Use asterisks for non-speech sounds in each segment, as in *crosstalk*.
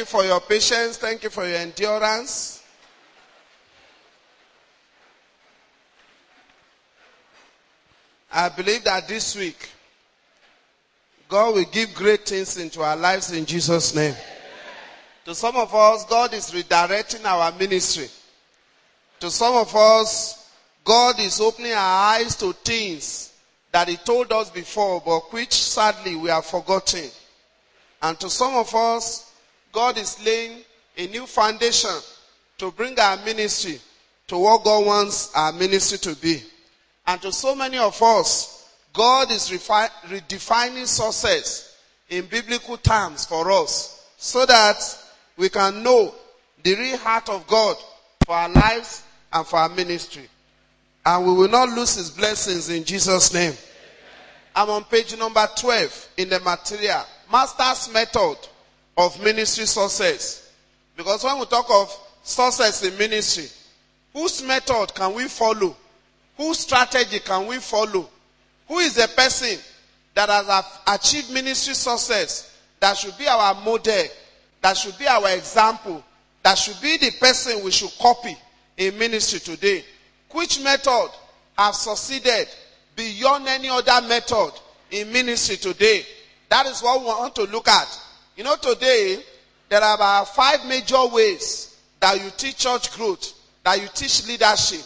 you for your patience. Thank you for your endurance. I believe that this week, God will give great things into our lives in Jesus' name. To some of us, God is redirecting our ministry. To some of us, God is opening our eyes to things that He told us before, but which sadly we have forgotten. And to some of us, God is laying a new foundation to bring our ministry to what God wants our ministry to be. And to so many of us, God is redefining success in biblical terms for us so that we can know the real heart of God for our lives and for our ministry. And we will not lose his blessings in Jesus' name. I'm on page number 12 in the material. Master's method of ministry success. Because when we talk of success in ministry, whose method can we follow? Whose strategy can we follow? Who is the person that has achieved ministry success that should be our model, that should be our example, that should be the person we should copy in ministry today? Which method have succeeded beyond any other method in ministry today? That is what we want to look at. You know, today, there are about five major ways that you teach church growth, that you teach leadership.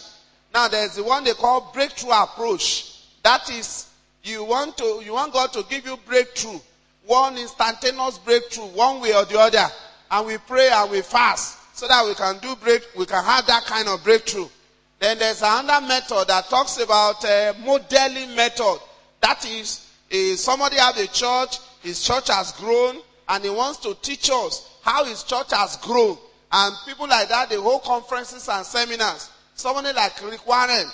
Now, there's the one they call breakthrough approach. That is, you want to, you want God to give you breakthrough. One instantaneous breakthrough, one way or the other. And we pray and we fast so that we can do break, we can have that kind of breakthrough. Then there's another method that talks about a modeling method. That is, somebody have a church, his church has grown, and he wants to teach us how his church has grown. And people like that, they hold conferences and seminars. Somebody like Rick Warren,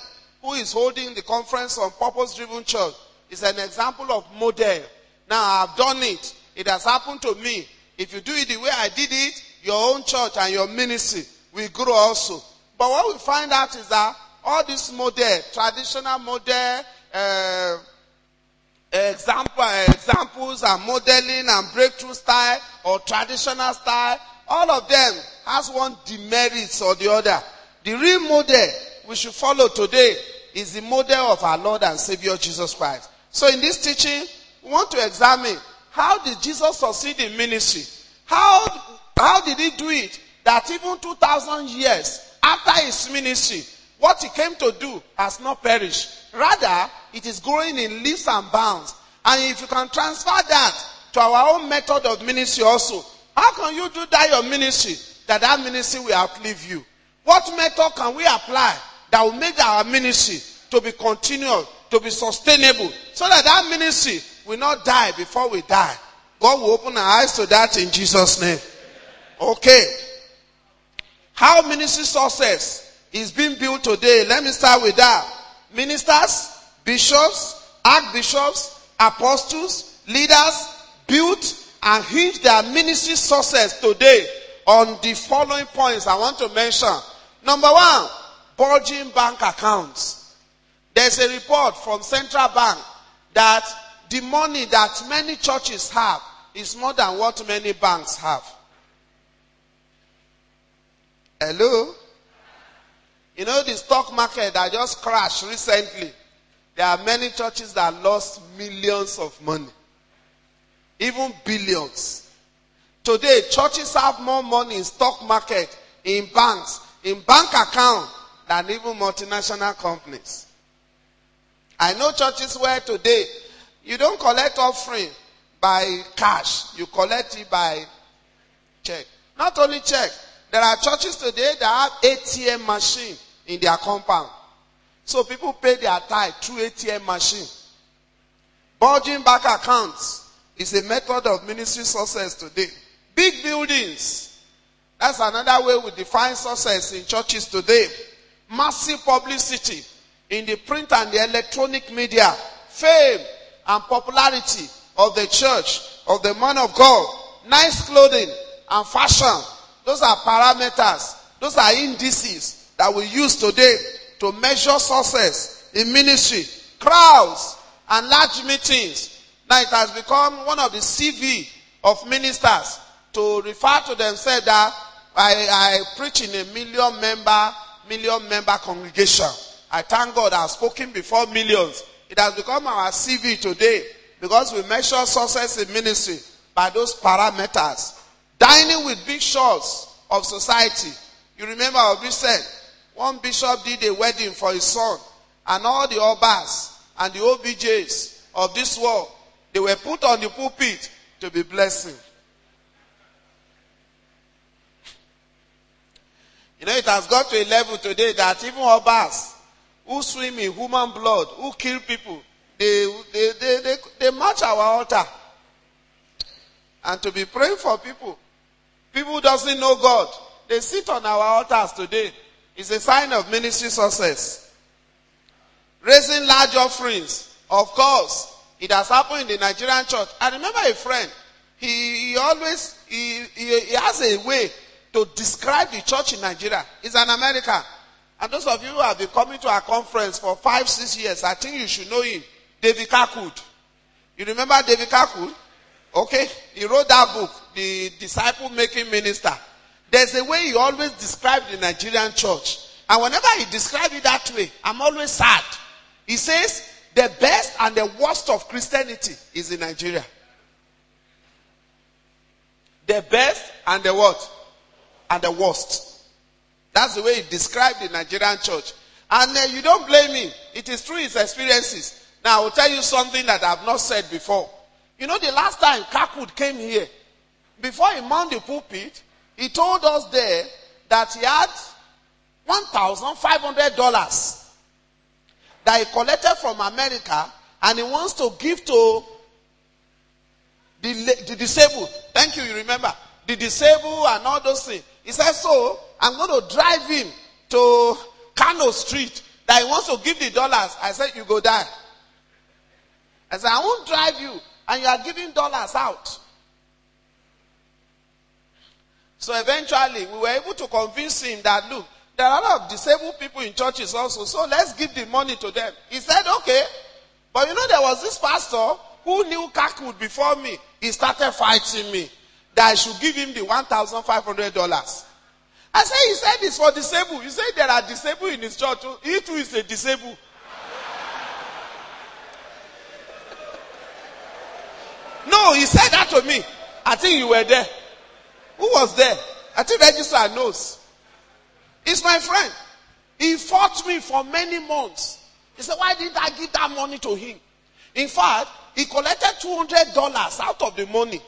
who is holding the conference on purpose driven church, is an example of model. Now I've done it. It has happened to me. If you do it the way I did it, your own church and your ministry will grow also. But what we find out is that all this model, traditional model, uh, example, examples and modeling and breakthrough style or traditional style, all of them has one demerits or the other. The real model we should follow today is the model of our Lord and Savior Jesus Christ. So in this teaching, we want to examine how did Jesus succeed in ministry? How, how did he do it that even 2000 years after his ministry, what he came to do has not perished. Rather, it is growing in leaps and bounds. And if you can transfer that to our own method of ministry also, how can you do that your ministry that that ministry will outlive you? What method can we apply that will make our ministry to be continual, to be sustainable, so that that ministry will not die before we die? God will open our eyes to that in Jesus' name. Okay. How ministry success is being built today. Let me start with that. Ministers, bishops, archbishops, apostles, leaders built and hinge their ministry success today on the following points I want to mention. Number one, bulging bank accounts. There's a report from Central Bank that the money that many churches have is more than what many banks have. Hello? You know the stock market that just crashed recently. There are many churches that lost millions of money. Even billions. Today, churches have more money in stock market, in banks, in bank account than even multinational companies. I know churches where today you don't collect offering by cash, you collect it by check. Not only check, there are churches today that have ATM machine in their compound. So people pay their tithe through ATM machine. Bulging back accounts is a method of ministry success today. Big buildings. That's another way we define success in churches today. Massive publicity in the print and the electronic media. Fame and popularity of the church, of the man of God. Nice clothing and fashion. Those are parameters. Those are indices that we use today to measure success in ministry. Crowds and large meetings. Now it has become one of the CV of ministers to refer to themselves that I, I preach in a million member, million member congregation. I thank God I've spoken before millions. It has become our CV today because we measure success in ministry by those parameters. Dining with big of society. You remember what we said? One bishop did a wedding for his son and all the obas and the OBJs of this world, they were put on the pulpit to be blessing. You know, it has got to a level today that even obas who swim in human blood, who kill people, they, they, they, they, they match our altar. And to be praying for people. People who doesn't know God, they sit on our altars today. It's a sign of ministry success. Raising large offerings. Of course, it has happened in the Nigerian church. I remember a friend. He, he always, he, he, he has a way to describe the church in Nigeria. He's an American. And those of you who have been coming to our conference for five, six years, I think you should know him. David Kirkwood. You remember David Kirkwood? Okay. He wrote that book, The Disciple Making Minister. There's a way he always described the Nigerian church. And whenever he describes it that way, I'm always sad. He says, the best and the worst of Christianity is in Nigeria. The best and the what? And the worst. That's the way he described the Nigerian church. And uh, you don't blame him. It is through his experiences. Now, I will tell you something that I've not said before. You know, the last time Kirkwood came here, before he mounted the pulpit, he told us there that he had $1,500 that he collected from America and he wants to give to the, the disabled. Thank you, you remember. The disabled and all those things. He said, so I'm going to drive him to Kano Street that he wants to give the dollars. I said, you go die. I said, I won't drive you and you are giving dollars out. So eventually we were able to convince him that look, there are a lot of disabled people in churches also, so let's give the money to them. He said, okay. But you know, there was this pastor who knew Kirkwood before me. He started fighting me that I should give him the $1,500. I said, he said it's for disabled. He said there are disabled in his church. He too is a disabled. No, he said that to me. I think you were there. Who was there? I think registrar knows. He's my friend. He fought me for many months. He said, why did I give that money to him? In fact, he collected $200 out of the money.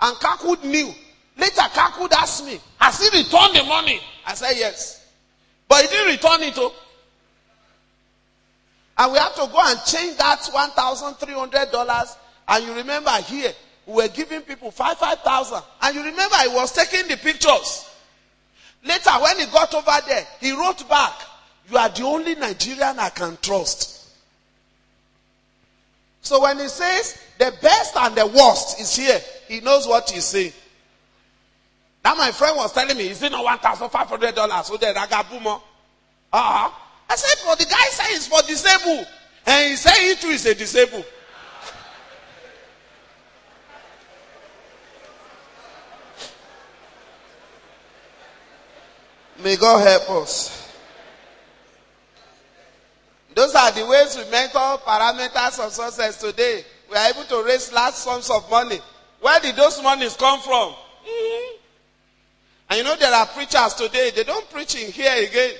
And Kirkwood knew. Later, Kirkwood asked me, has he returned the money? I said, yes. But he didn't return it. Oh. And we had to go and change that $1,300. And you remember here, we were giving people five, five thousand. And you remember he was taking the pictures. Later, when he got over there, he wrote back, You are the only Nigerian I can trust. So when he says the best and the worst is here, he knows what he's saying. Now my friend was telling me, is it not $1,500? So the ragabumo. Uh-huh. I said, well, the guy said it's for disabled. And he said he too is a disabled. May God help us. Those are the ways we measure parameters of success today. We are able to raise large sums of money. Where did those monies come from? And you know there are preachers today, they don't preach in here again.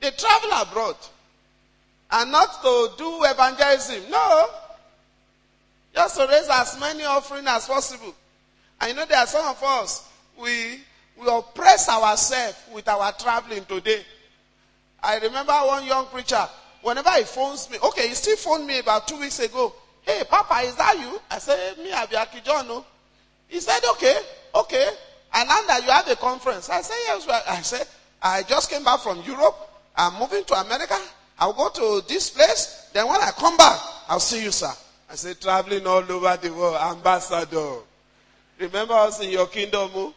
They travel abroad. And not to do evangelism. No. Just to raise as many offering as possible. And you know there are some of us, we we oppress ourselves with our traveling today. I remember one young preacher, whenever he phones me, okay, he still phoned me about two weeks ago. Hey, Papa, is that you? I said, me, Abiaki John. He said, okay, okay. And now that you have a conference. I said, yes. I said, I just came back from Europe. I'm moving to America. I'll go to this place. Then when I come back, I'll see you, sir. I said, traveling all over the world, ambassador. Remember us in your kingdom? Oh?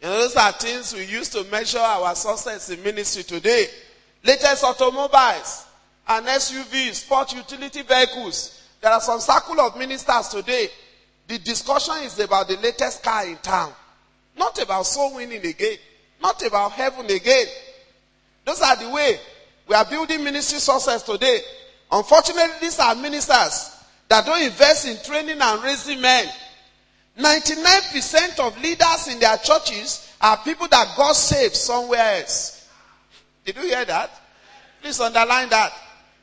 You know, those are things we use to measure our success in ministry today. Latest automobiles and SUVs, sport utility vehicles. There are some circle of ministers today. the discussion is about the latest car in town. Not about soul winning again. Not about heaven again. Those are the way we are building ministry success today. Unfortunately, these are ministers that don't invest in training and raising men. 99% of leaders in their churches are people that God saved somewhere else. Did you hear that? Please underline that.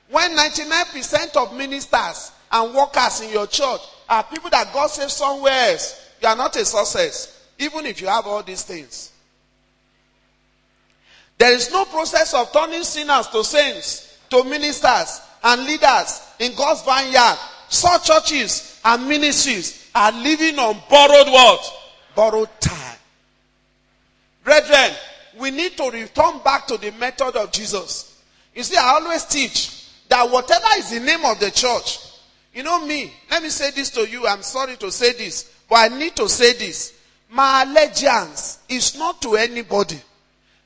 When 99% of ministers and workers in your church are people that God saved somewhere else, you are not a success, even if you have all these things. There is no process of turning sinners to saints, to ministers and leaders in God's vineyard. Such churches and ministries are living on borrowed what? Borrowed time. Brethren, we need to return back to the method of Jesus. You see, I always teach that whatever is the name of the church, you know me, let me say this to you. I'm sorry to say this, but I need to say this. My allegiance is not to anybody.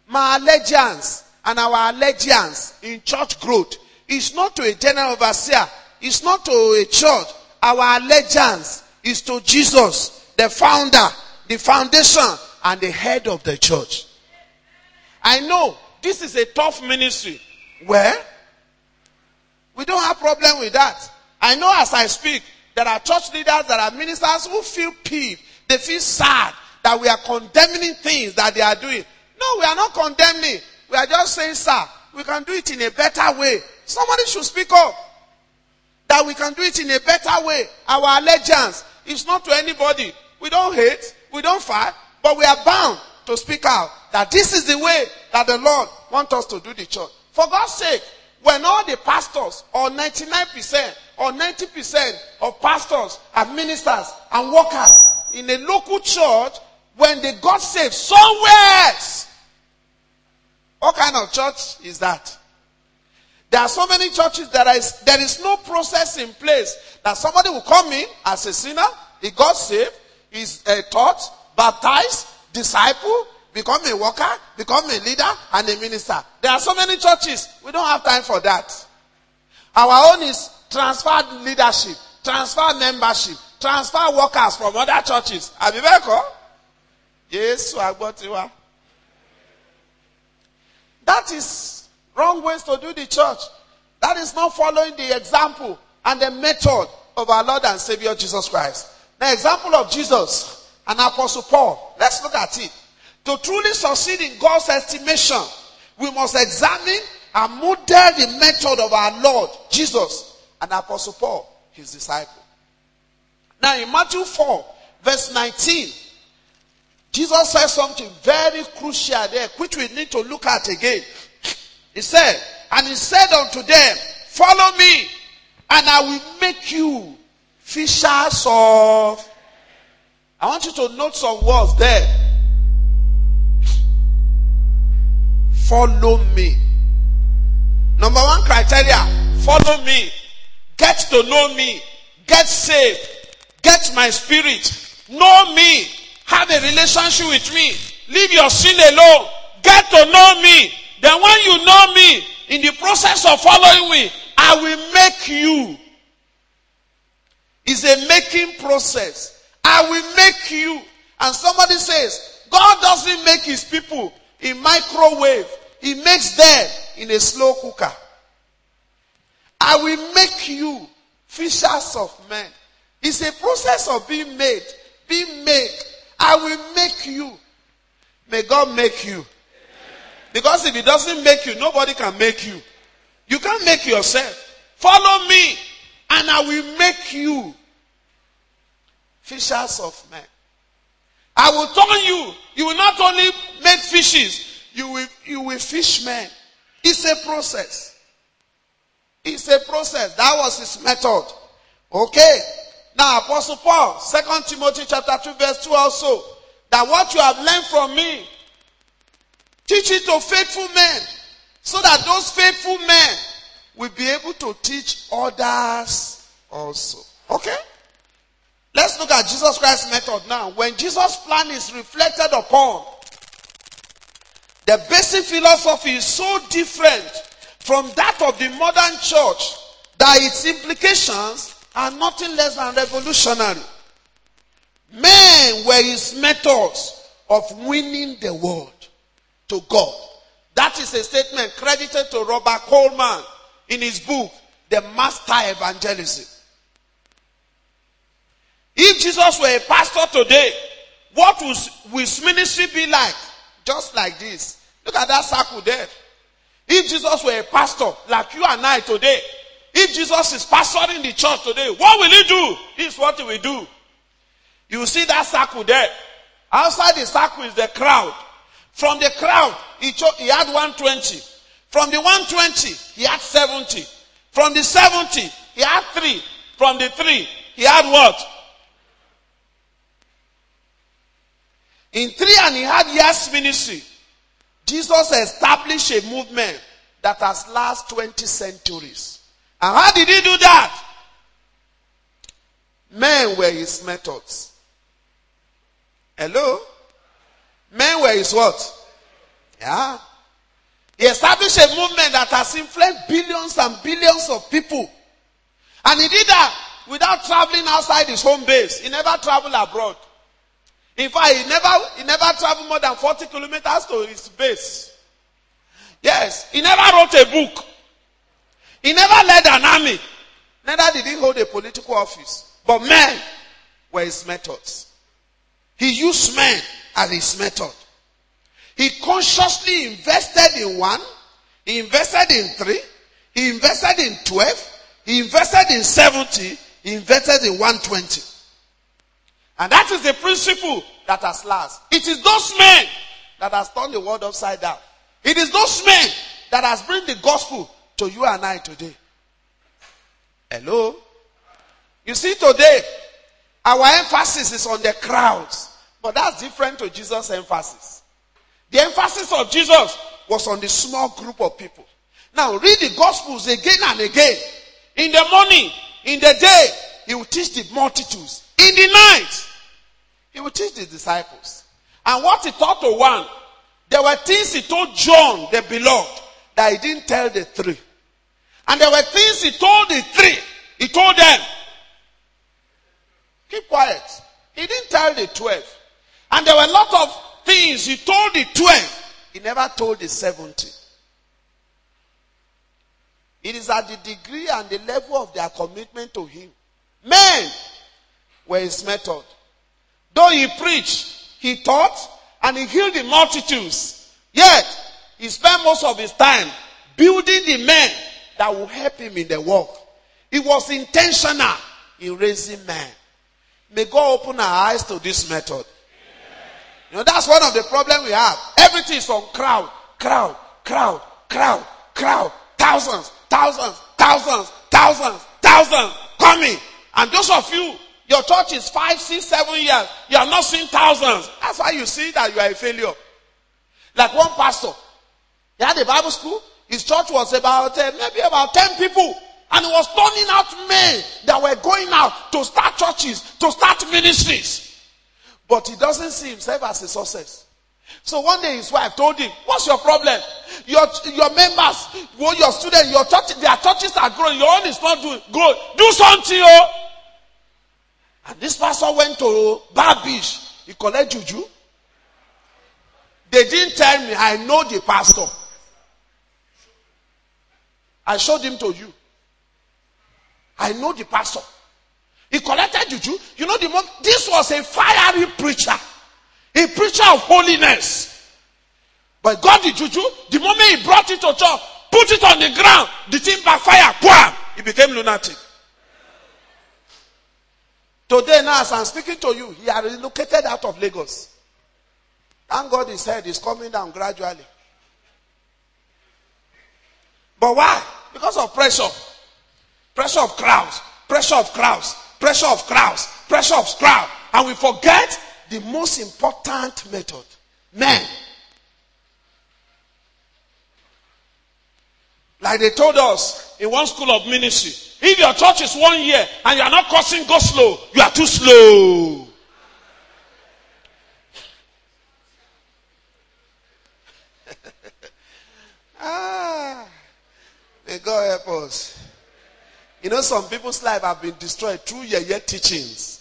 My allegiance and our allegiance in church growth is not to a general overseer. It's not to a church. Our allegiance is to Jesus, the founder, the foundation, and the head of the church. I know this is a tough ministry. Where? We don't have problem with that. I know as I speak, there are church leaders, there are ministers who feel peeved. They feel sad that we are condemning things that they are doing. No, we are not condemning. We are just saying, sir, we can do it in a better way. Somebody should speak up. That we can do it in a better way. Our allegiance is not to anybody. We don't hate, we don't fight, but we are bound to speak out that this is the way that the Lord wants us to do the church. For God's sake, when all the pastors or 99% or 90% of pastors and ministers and workers in a local church, when they got saved somewhere else, what kind of church is that? There are so many churches that is, there is no process in place that somebody will come in as a sinner, he got saved, he's uh, taught, baptized, disciple, become a worker, become a leader and a minister. There are so many churches. We don't have time for that. Our own is transfer leadership, transfer membership, transfer workers from other churches. Abibeko? Yes. That is wrong ways to do the church. That is not following the example and the method of our Lord and Savior Jesus Christ. The example of Jesus and Apostle Paul. Let's look at it. To truly succeed in God's estimation, we must examine and model the method of our Lord Jesus and Apostle Paul, his disciple. Now in Matthew 4, verse 19, Jesus says something very crucial there, which we need to look at again. He said, and he said unto them, follow me, and I will make you fishers of. I want you to note some words there. Follow me. Number one criteria, follow me. Get to know me. Get saved. Get my spirit. Know me. Have a relationship with me. Leave your sin alone. Get to know me. Then when you know me, in the process of following me, I will make you. It's a making process. I will make you. And somebody says, God doesn't make his people in microwave. He makes them in a slow cooker. I will make you fishers of men. It's a process of being made. Being made. I will make you. May God make you. Because if it doesn't make you, nobody can make you. You can't make yourself. Follow me and I will make you fishers of men. I will turn you. You will not only make fishes, you will, you will fish men. It's a process. It's a process. That was his method. Okay. Now, Apostle Paul, Second Timothy chapter 2 verse 2 also, that what you have learned from me, teach it to faithful men, so that those faithful men will be able to teach others also. Okay? Let's look at Jesus Christ's method now. When Jesus' plan is reflected upon, the basic philosophy is so different from that of the modern church that its implications are nothing less than revolutionary. Men were his methods of winning the world to God. That is a statement credited to Robert Coleman in his book, The Master Evangelism. If Jesus were a pastor today, what would his ministry be like? Just like this. Look at that circle there. If Jesus were a pastor like you and I today, if Jesus is pastoring the church today, what will he do? This is what he will do. You see that circle there. Outside the circle is the crowd. From the crowd, he, cho- he had 120. From the 120, he had 70. From the 70, he had 3. From the 3, he had what? In three and a half years ministry, Jesus established a movement that has last 20 centuries. And how did he do that? Men were his methods. Hello? Men were his what? Yeah. He established a movement that has influenced billions and billions of people. And he did that without traveling outside his home base. He never traveled abroad. In fact, he never, he never traveled more than 40 kilometers to his base. Yes, he never wrote a book. He never led an army. Neither did he hold a political office. But men were his methods. He used men as his method. He consciously invested in one. He invested in three. He invested in 12. He invested in 70. He invested in 120. And that is the principle that has last. It is those men that has turned the world upside down. It is those men that has bring the gospel to you and I today. Hello? You see today, our emphasis is on the crowds. But that's different to Jesus' emphasis. The emphasis of Jesus was on the small group of people. Now read the gospels again and again. In the morning, in the day, he will teach the multitudes. In the night, he will teach the disciples. And what he taught to one, there were things he told John, the beloved, that he didn't tell the three. And there were things he told the three. He told them, keep quiet. He didn't tell the twelve. And there were a lot of things he told the twelve. He never told the seventy. It is at the degree and the level of their commitment to him. Men were his method. Though he preached, he taught, and he healed the multitudes. Yet, he spent most of his time building the men that will help him in the work. He was intentional in raising men. May God open our eyes to this method. You know, that's one of the problems we have. Everything is on crowd, crowd, crowd, crowd, crowd. Thousands, thousands, thousands, thousands, thousands coming. And those of you your church is five, six, seven years. You are not seeing thousands. That's why you see that you are a failure. Like one pastor, he had a Bible school. His church was about uh, maybe about ten people, and he was turning out men that were going out to start churches, to start ministries. But he doesn't see himself as a success. So one day his wife told him, "What's your problem? Your your members, well, your students, your church, their churches are growing. Your own is not doing good. Do something, oh." And this pastor went to Bar Beach. He collect juju. They didn't tell me. I know the pastor. I showed him to you. I know the pastor. He collected juju. You know the moment, this was a fiery preacher. A preacher of holiness. But God the juju, the moment he brought it to church, put it on the ground, the thing backfire, wham, he became lunatic. Today, now, as I'm speaking to you, he has relocated out of Lagos. Thank God his head is coming down gradually. But why? Because of pressure. Pressure of crowds. Pressure of crowds. Pressure of crowds. Pressure of crowd. And we forget the most important method. Men. Like they told us in one school of ministry. If your church is one year and you are not causing go slow, you are too slow. *laughs* ah, may God help us. You know, some people's life have been destroyed through your teachings.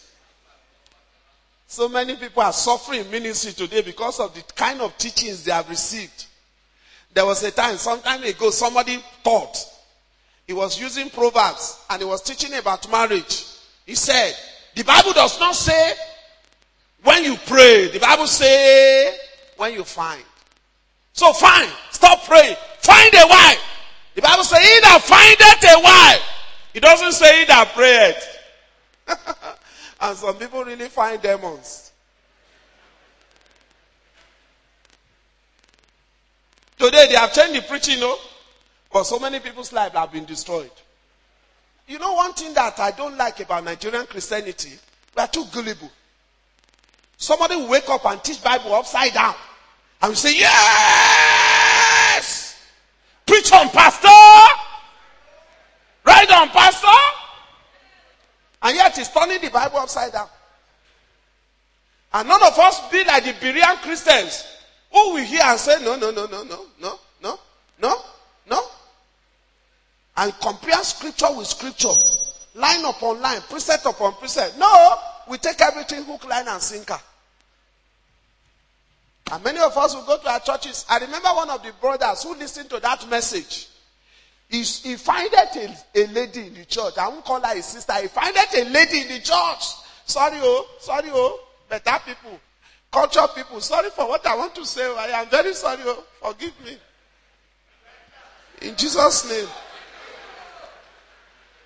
So many people are suffering ministry today because of the kind of teachings they have received. There was a time, some time ago, somebody taught. He was using Proverbs and he was teaching about marriage. He said, the Bible does not say when you pray. The Bible say when you find. So fine. Stop praying. Find a wife. The Bible says, he that a wife. It doesn't say that prayeth. *laughs* and some people really find demons. Today they have changed the preaching, no? But so many people's lives have been destroyed. You know one thing that I don't like about Nigerian Christianity? We are too gullible. Somebody will wake up and teach Bible upside down. And we say, yes! Preach on, pastor! On, pastor! And yet he's turning the Bible upside down. And none of us be like the Berean Christians who will hear and say, no, no, no, no, no, no, no, no, no. And compare scripture with scripture. Line upon line, precept upon precept. No, we take everything hook, line, and sinker. And many of us will go to our churches. I remember one of the brothers who listened to that message. He, he finded a, a lady in the church. I won't call her a sister. He finded a lady in the church. Sorry, oh, sorry, oh, better people, culture people. Sorry for what I want to say. I am very sorry, oh, forgive me. In Jesus' name.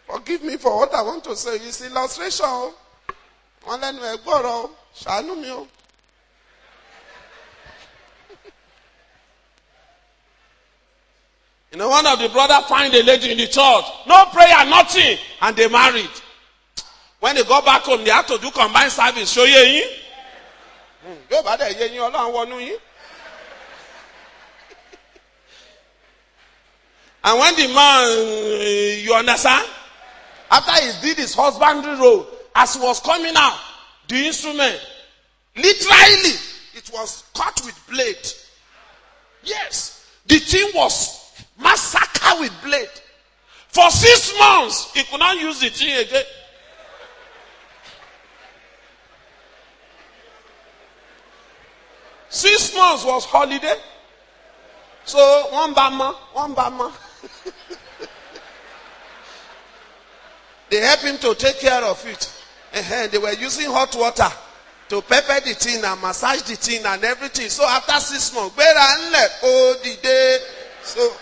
Forgive me for what I want to say. It's illustration. Oh. Wọ́n lẹ́nu ẹ̀ gbọ́rọ̀ ṣàánú mi o. You know, one of the brothers find a lady in the church. No prayer, nothing. And they married. When they go back home, they have to do combined service. Show ye yin. Yóò bá dẹ̀ yé yín ọlọ́run wọnú. *laughs* And when the man, eh, you understand? After he did his husbandry role, as he was coming out, the instrument, literally, it was cut with blade. Yes. The thing was massacre with blade. For six months, he could not use the thing again. Six months was holiday. So one bama, one bama. *laughs* they helped him to take care of it. And they were using hot water to pepper the thing and massage the thing and everything. So after six months, where and left, oh the day. So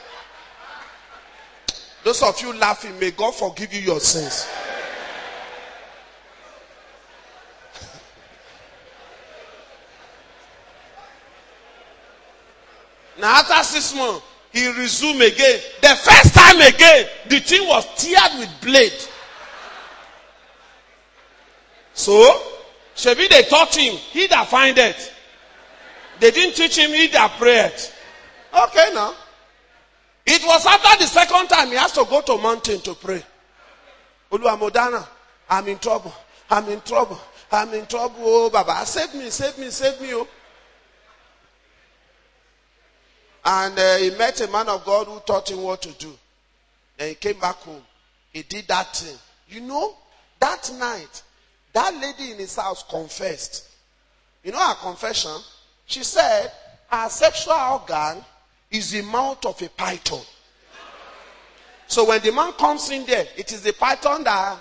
those of you laughing, may God forgive you your sins. *laughs* now after six months, he resumed again. The first time again, the thing was teared with blade. So, Shebi they taught him, he that find it. They didn't teach him, he that prayed. Okay now. It was after the second time he has to go to mountain to pray. Oluwamodana, I'm in trouble. I'm in trouble. I'm in trouble. Oh, Baba, save me, save me, save me. Oh. And uh, he met a man of God who taught him what to do. Then he came back home. He did that thing. You know, that night, that lady in his house confessed. You know her confession? She said her sexual organ is the mouth of a python. So when the man comes in there, it is the python that.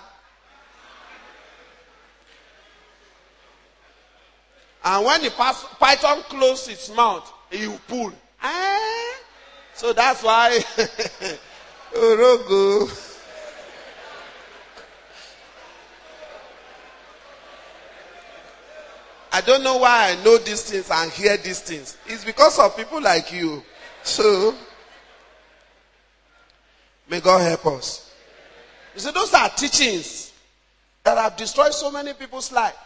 And when the python closes its mouth, he will pull. Eh? So that's why. *laughs* I don't know why I know these things and hear these things. It's because of people like you. So, may God help us. You see, those are teachings that have destroyed so many people's life.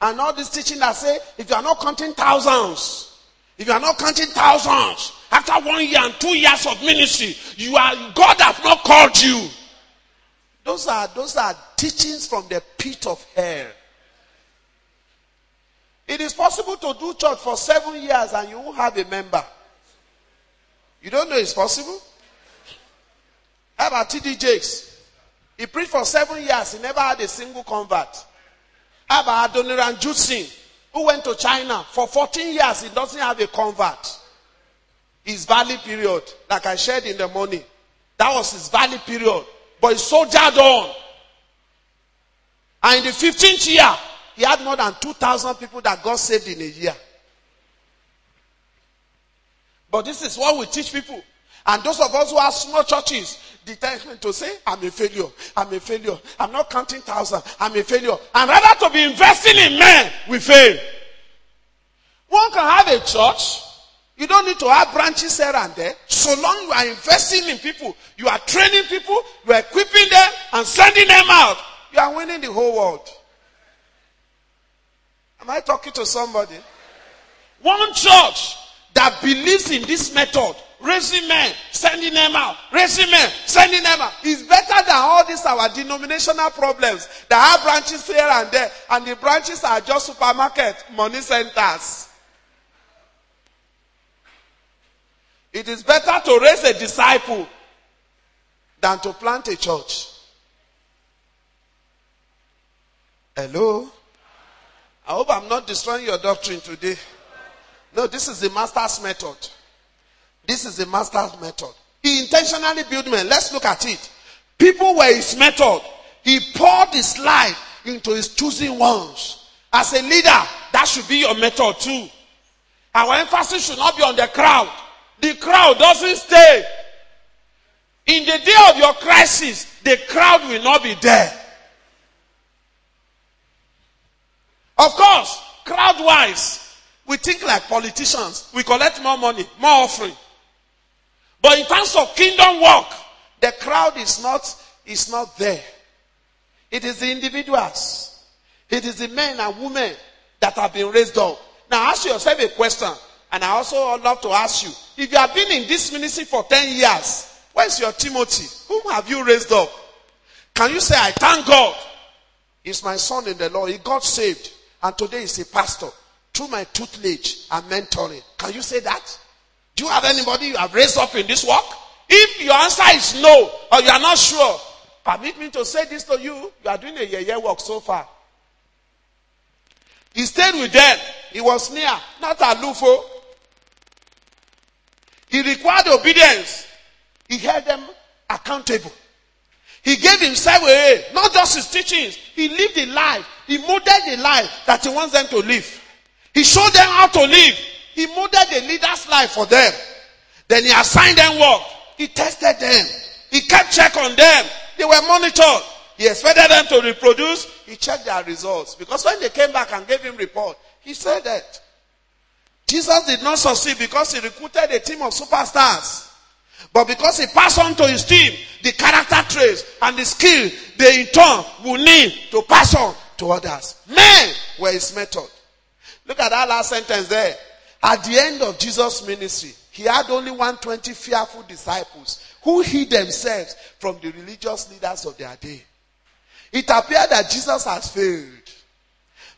And all this teaching that say, if you are not counting thousands, if you are not counting thousands, after one year and two years of ministry, you are God has not called you. Those are those are teachings from the pit of hell. It is possible to do church for seven years and you won't have a member. You don't know it's possible? How about T.D. Jakes? He preached for seven years. He never had a single convert. How about Adoniram Judson? who went to China for 14 years. He doesn't have a convert. His valley period, like I shared in the morning, that was his valley period. But he soldiered on. And in the 15th year, he had more than 2,000 people that got saved in a year. But this is what we teach people. And those of us who have small churches, the tendency to say, I'm a failure, I'm a failure, I'm not counting thousand, I'm a failure. And rather to be investing in men, we fail. One can have a church, you don't need to have branches here and there. So long you are investing in people, you are training people, you are equipping them and sending them out, you are winning the whole world. Am I talking to somebody? One church that believes in this method, raising men, sending them out, raising men, sending them out, is better than all these our denominational problems that have branches here and there, and the branches are just supermarket money centers. It is better to raise a disciple than to plant a church. Hello? I hope I'm not destroying your doctrine today. No, this is the master's method. This is the master's method. He intentionally built men. Let's look at it. People were his method. He poured his life into his choosing ones. As a leader, that should be your method too. Our emphasis should not be on the crowd. The crowd doesn't stay. In the day of your crisis, the crowd will not be there. Of course, crowd wise, we think like politicians. We collect more money, more offering. But in terms of kingdom work, the crowd is not, is not there. It is the individuals. It is the men and women that have been raised up. Now ask yourself a question. And I also love to ask you, if you have been in this ministry for 10 years, where's your Timothy? Whom have you raised up? Can you say, I thank God? He's my son in the Lord. He got saved. And today he's a pastor. Through my tutelage and mentoring. Can you say that? Do you have anybody you have raised up in this work? If your answer is no, or you are not sure, permit me to say this to you. You are doing a year, work so far. He stayed with them. He was near, not alufo. He required obedience. He held them accountable. He gave himself away, not just his teachings. He lived a life. He modeled a life that he wants them to live. He showed them how to live. He modeled a leader's life for them. Then he assigned them work. He tested them. He kept check on them. They were monitored. He expected them to reproduce. He checked their results. Because when they came back and gave him report, he said that Jesus did not succeed because he recruited a team of superstars. But because he passed on to his team the character traits and the skill they in turn will need to pass on to others. Men were his method. Look at that last sentence there. At the end of Jesus' ministry, he had only 120 fearful disciples who hid themselves from the religious leaders of their day. It appeared that Jesus has failed.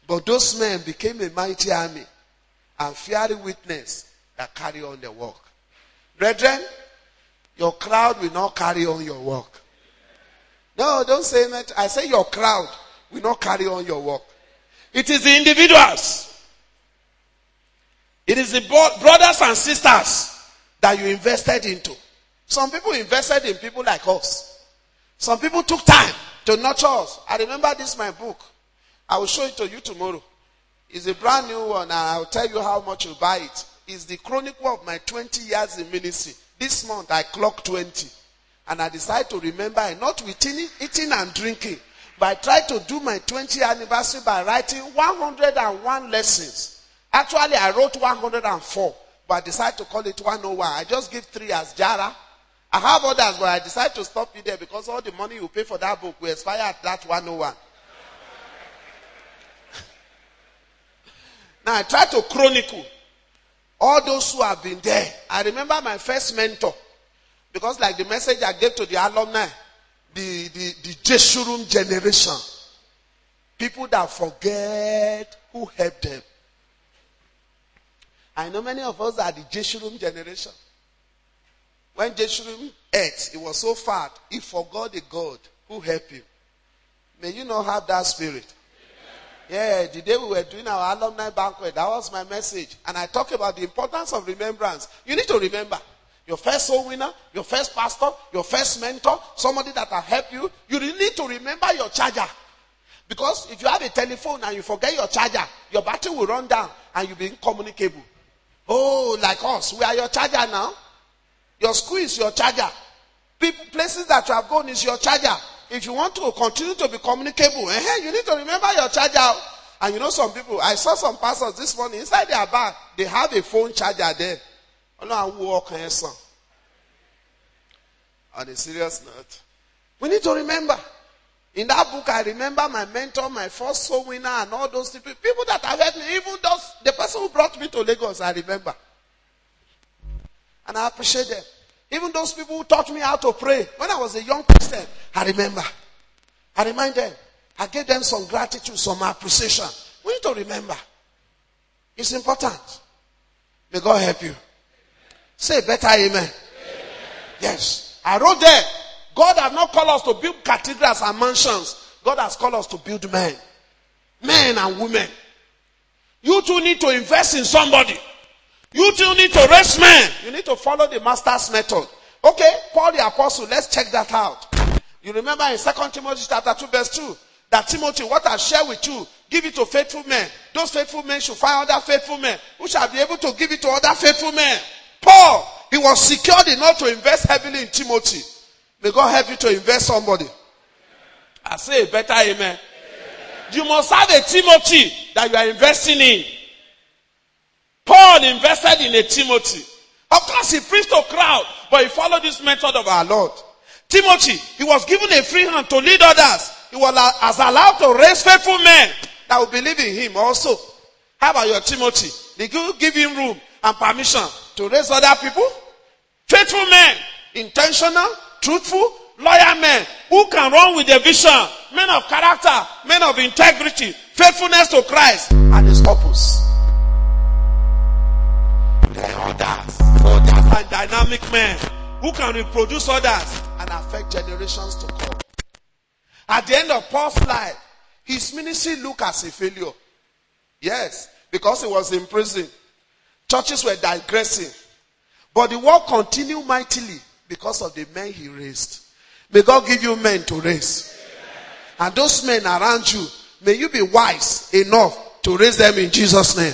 But those men became a mighty army and fiery witness that carry on the work. Brethren, your crowd will not carry on your work. No, don't say that. I say your crowd will not carry on your work. It is the individuals. It is the brothers and sisters that you invested into. Some people invested in people like us. Some people took time to nurture us. I remember this my book. I will show it to you tomorrow. It's a brand new one and I'll tell you how much you buy it. It's the chronicle of my 20 years in ministry. This month I clocked 20. And I decided to remember it, not with eating and drinking, but I tried to do my 20th anniversary by writing 101 lessons. Actually, I wrote 104, but I decided to call it 101. I just give three as Jara. I have others, but I decided to stop you there because all the money you pay for that book will expire at that 101. *laughs* now I try to chronicle all those who have been there. I remember my first mentor. Because like the message I gave to the alumni, the, the, the Jeshurun generation. People that forget who helped them. I know many of us are the Jeshurun generation. When Jeshurun ate, he was so fat, he forgot the God who helped him. May you not have that spirit. Yeah, the day we were doing our alumni banquet, that was my message. And I talk about the importance of remembrance. You need to remember your first soul winner, your first pastor, your first mentor, somebody that has helped you. You need to remember your charger. Because if you have a telephone and you forget your charger, your battery will run down and you'll be incommunicable. Oh, like us, we are your charger now. Your school is your charger. People, places that you have gone is your charger. If you want to continue to be communicable, eh, you need to remember your charger. And you know some people, I saw some pastors this morning, inside their bag, they have a phone charger there. Oh no, I walk handsome. On a serious note, we need to remember. In that book, I remember my mentor, my first soul winner, and all those people, people that have helped me, even those, the person who brought me to Lagos, I remember. And I appreciate them. Even those people who taught me how to pray when I was a young Christian, I remember. I remind them. I gave them some gratitude, some appreciation. We need to remember. It's important. May God help you. Say better amen. amen. Yes. I wrote there. God has not called us to build cathedrals and mansions. God has called us to build men. Men and women. You too need to invest in somebody. You too need to raise men. You need to follow the master's method. Okay, Paul the apostle, let's check that out. You remember in 2 Timothy chapter 2 verse 2 that Timothy, what I share with you, give it to faithful men. Those faithful men should find other faithful men who shall be able to give it to other faithful men. Paul, he was secured enough to invest heavily in Timothy. May God help you to invest somebody. I say better amen. amen. You must have a Timothy that you are investing in. Paul invested in a Timothy. Of course, he preached to crowd, but he followed this method of our Lord. Timothy, he was given a free hand to lead others. He was as allowed to raise faithful men that will believe in him also. How about your Timothy? Did you give him room and permission to raise other people? Faithful men, intentional, truthful, loyal men who can run with their vision, men of character, men of integrity, faithfulness to Christ and his purpose. Others, others and dynamic men who can reproduce others and affect generations to come. At the end of Paul's life, his ministry looked as a failure. Yes, because he was in prison. Churches were digressing. But the work continued mightily because of the men he raised. May God give you men to raise. And those men around you, may you be wise enough to raise them in Jesus' name.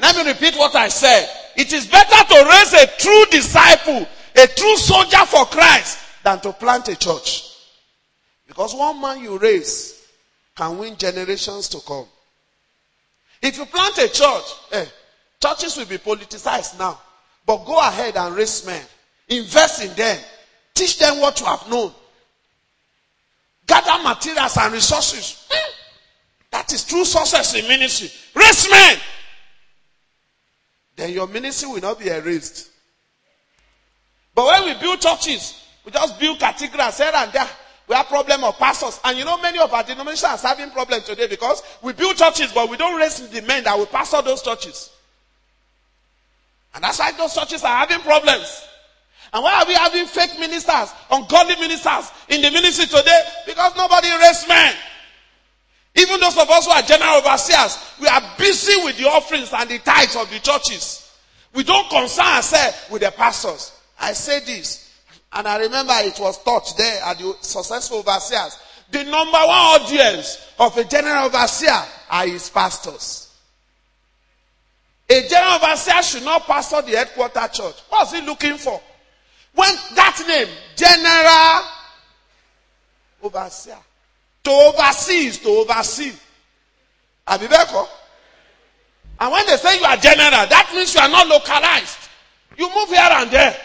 Let me repeat what I said. It is better to raise a true disciple, a true soldier for Christ, than to plant a church. Because one man you raise can win generations to come. If you plant a church, eh, churches will be politicized now. But go ahead and raise men. Invest in them. Teach them what you have known. Gather materials and resources. That is true success in ministry. Raise men then your ministry will not be erased. But when we build churches, we just build cathedrals here and there. We have problem of pastors. And you know, many of our denominations are having problems today because we build churches, but we don't raise the men that will pastor those churches. And that's why those churches are having problems. And why are we having fake ministers, ungodly ministers in the ministry today? Because nobody raised men. Even those of us who are general overseers, we are busy with the offerings and the tithes of the churches. We don't concern ourselves with the pastors. I say this, and I remember it was taught there at the successful overseers. The number one audience of a general overseer are his pastors. A general overseer should not pastor the headquarter church. What's he looking for? When that name, general overseer, to oversee is to oversee. Abibeko. And when they say you are general, that means you are not localized. You move here and there.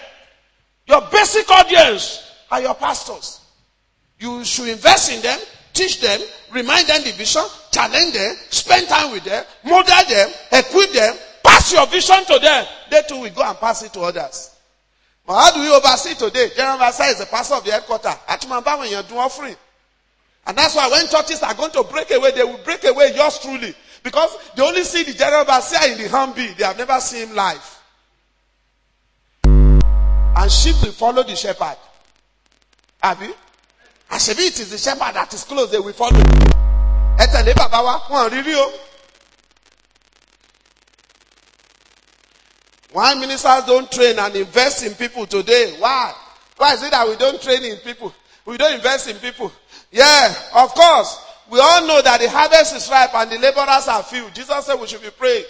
Your basic audience are your pastors. You should invest in them, teach them, remind them the vision, challenge them, spend time with them, model them, equip them, pass your vision to them. They too will go and pass it to others. But how do we oversee today? General Overseer is the pastor of the headquarters. Atumamba when you're doing offering. And that's why when churches are going to break away, they will break away yours truly. Because they only see the general overseer in the Humvee. They have never seen him live. And sheep will follow the shepherd. Have you? And it is the shepherd that is close, they will follow. ẹ tẹ̀lé bàbá wa wọn rírí o. Why ministers don't train and invest in people today? Why? Why is it that we don't train in people? We don't invest in people. Yeah, of course. We all know that the harvest is ripe and the laborers are few. Jesus said we should be praying.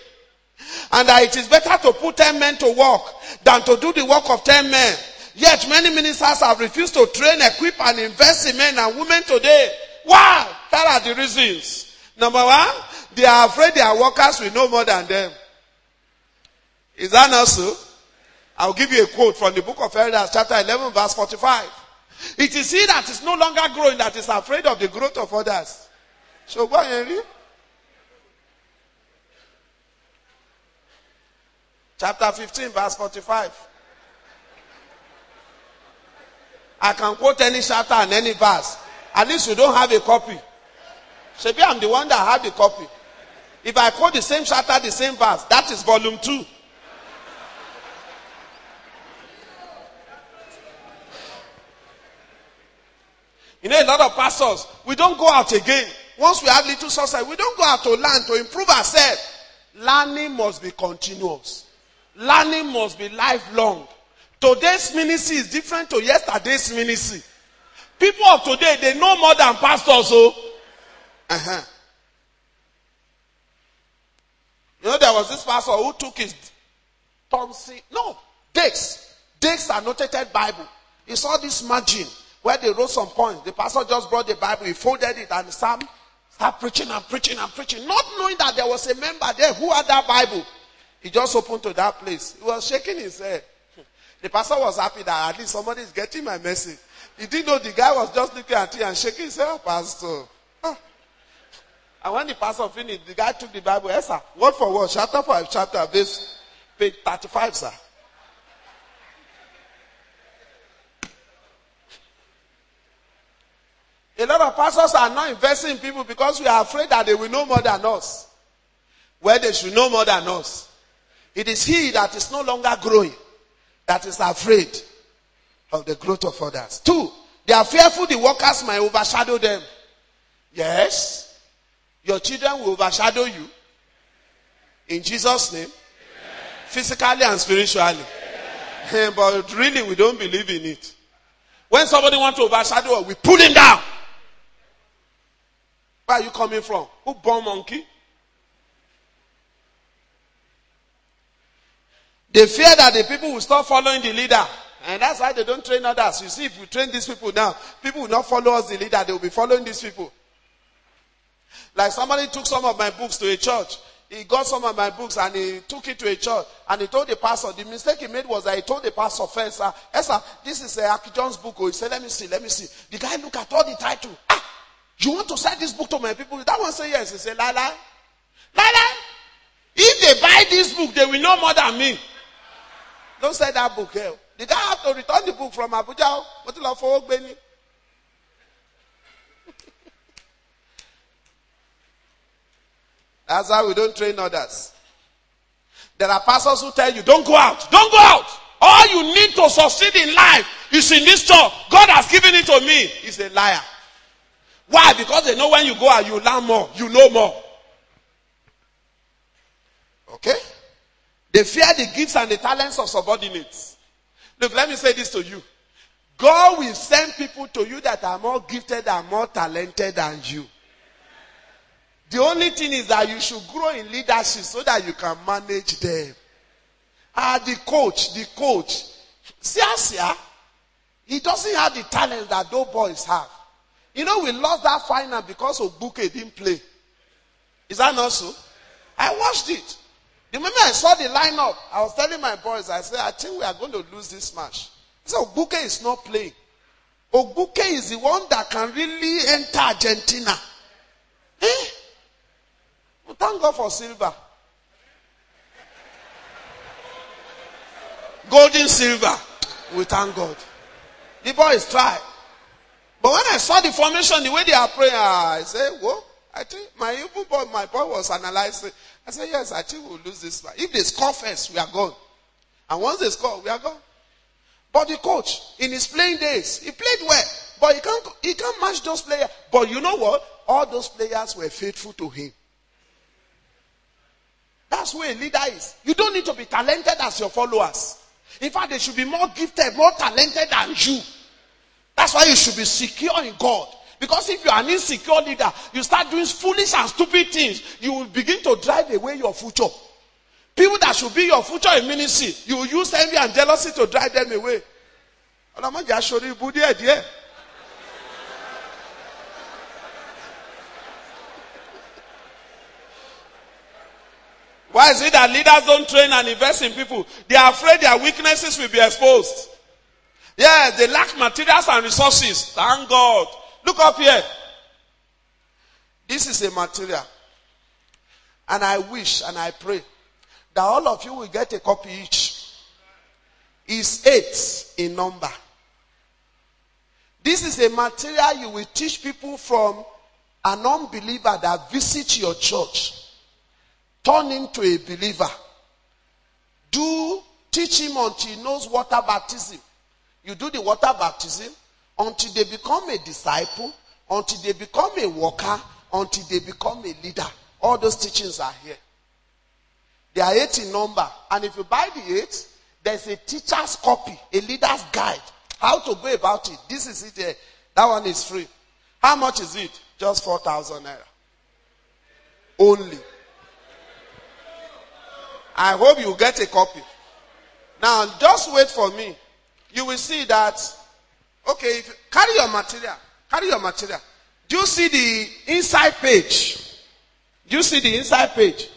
And that it is better to put 10 men to work than to do the work of 10 men. Yet many ministers have refused to train, equip, and invest in men and women today. Why? Here are the reasons. Number one, they are afraid their workers will know more than them. Is that not so? I'll give you a quote from the book of Elders, chapter 11, verse 45. It is he that is no longer growing that is afraid of the growth of others. So go Henry. Chapter 15, verse 45. I can quote any chapter and any verse. At least you don't have a copy. Maybe I'm the one that have the copy. If I quote the same chapter, the same verse, that is volume 2. You know, a lot of pastors, we don't go out again. Once we have little success, we don't go out to learn, to improve ourselves. Learning must be continuous. Learning must be lifelong. Today's ministry is different to yesterday's ministry. People of today, they know more than pastors, so. Oh. Uh-huh. You know, there was this pastor who took his Tom Thompson, no, Dake's. Dake's annotated Bible. He saw this margin where they wrote some points. The pastor just brought the Bible, he folded it, and Sam started preaching and preaching and preaching, not knowing that there was a member there who had that Bible. He just opened to that place. He was shaking his head. *laughs* The pastor was happy that at least somebody is getting my message. He didn't know the guy was just looking at him and shaking his head, Pastor. *laughs* And when the pastor finished, the guy took the Bible, yes, sir. Word for word, chapter 5, chapter, verse, page 35, sir. A lot of pastors are not investing in people because we are afraid that they will know more than us. Where they should know more than us. It is he that is no longer growing that is afraid of the growth of others. Two, they are fearful the workers might overshadow them. Yes, your children will overshadow you. In Jesus' name. Physically and spiritually. *laughs* but really, we don't believe in it. When somebody wants to overshadow us, we pull him down. Where are you coming from? Who born monkey? They fear that the people will stop following the leader. And that's why they don't train others. You see, if you train these people now, people will not follow us, the leader. They will be following these people. Like somebody took some of my books to a church. He got some of my books and he took it to a church and he told the pastor, the mistake he made was that he told the pastor first, sir, yes, sir, this is a uh, Akin-John's book. Oh, he said, let me see, let me see. The guy looked at all the title. Ah, you want to sell this book to my people? That one say yes. He said, Lala, Lala, if they buy this book, they will know more than me. Don't sell that book here. The guy have to return the book from Abuja. What you love for Benny? That's why we don't train others. There are pastors who tell you, don't go out. Don't go out. All you need to succeed in life is in this job. God has given it to me. He's a liar. Why? Because they know when you go out, you learn more. You know more. Okay? They fear the gifts and the talents of subordinates. Look, let me say this to you. God will send people to you that are more gifted and more talented than you. The only thing is that you should grow in leadership so that you can manage them. Ah, the coach, the coach. Siasia, he doesn't have the talent that those boys have. You know, we lost that final because Ogbuke didn't play. Is that not so? I watched it. The moment I saw the lineup, I was telling my boys, I said, I think we are going to lose this match. So Ogbuke is not playing. Ogbuke is the one that can really enter Argentina. Eh? Well, thank God for silver. Golden silver. We thank God. The boys try. But when I saw the formation, the way they are praying, ah, I said, whoa, I think my even boy, my boy was analyzing. I said, yes, I think we'll lose this fight. If they score first, we are gone. And once they score, we are gone. But the coach, in his playing days, he played well. But he can't, he can't match those players. But you know what? All those players were faithful to him. That's where a leader is. You don't need to be talented as your followers. In fact, they should be more gifted, more talented than you. That's why you should be secure in God. Because if you are an insecure leader, you start doing foolish and stupid things, you will begin to drive away your future. People that should be your future in ministry, you will use envy and jealousy to drive them away. Why is it that leaders don't train and invest in people? They are afraid their weaknesses will be exposed. Yeah, they lack materials and resources. Thank God. Look up here. This is a material. And I wish and I pray that all of you will get a copy each. Is eight in number. This is a material you will teach people from an unbeliever that visits your church turn him to a believer. Do teach him until he knows water baptism. You do the water baptism until they become a disciple, until they become a worker, until they become a leader. All those teachings are here. They are eight in number. And if you buy the eight, there's a teacher's copy, a leader's guide. How to go about it. This is it. That one is free. How much is it? Just 4,000 naira. Only. I hope you get a copy. Now, just wait for me. You will see that, okay, if, carry your material. Carry your material. Do you see the inside page? Do you see the inside page?